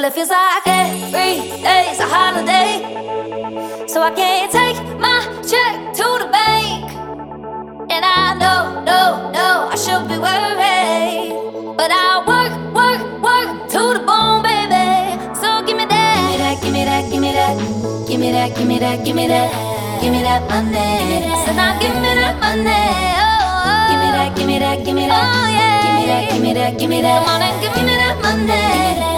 Well, it feels like every day's a holiday. So I can't take my check to the bank. And I know, no, no, I should be worried. But I work, work, work to the bone, baby. So give me that, give me that, give me that, give me that, give me that, give me that, give me that money. So now give me that money. Oh, give me that, give me that, give me that. Oh yeah. Give me that, give me that, give me that. Come on and give me that money.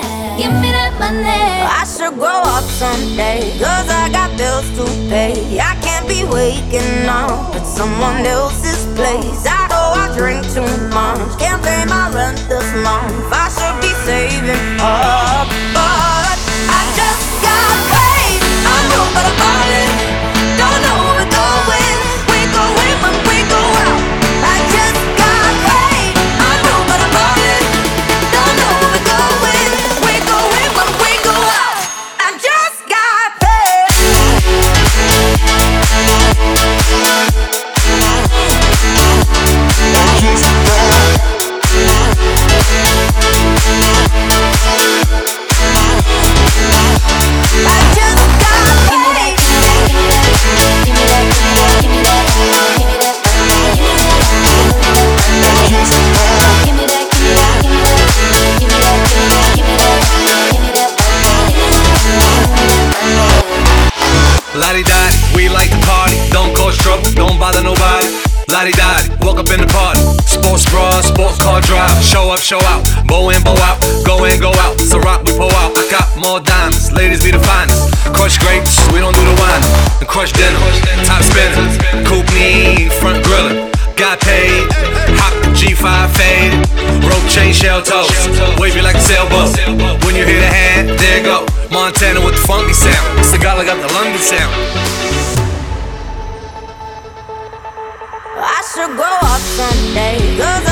Money. I should grow up someday, cause I got bills to pay. I can't be waking up at someone else's place. I know I drink too much, can't pay my rent this month. Don't bother nobody. Lottie Dottie, walk up in the party. Sports bra, sports car drive. Show up, show out. Bow in, bow out. Go in, go out. So rock, we pull out. I got more diamonds. Ladies be the finest. Crush grapes, we don't do the wine. And crush dinner, top spinner. Coupe me, front griller. Got paid, hop G5 fade, rope chain shell toes, wavy like a sailboat. When you hear the hand, there go. Montana with the funky sound. Cigar got the London sound. should grow up someday. Cause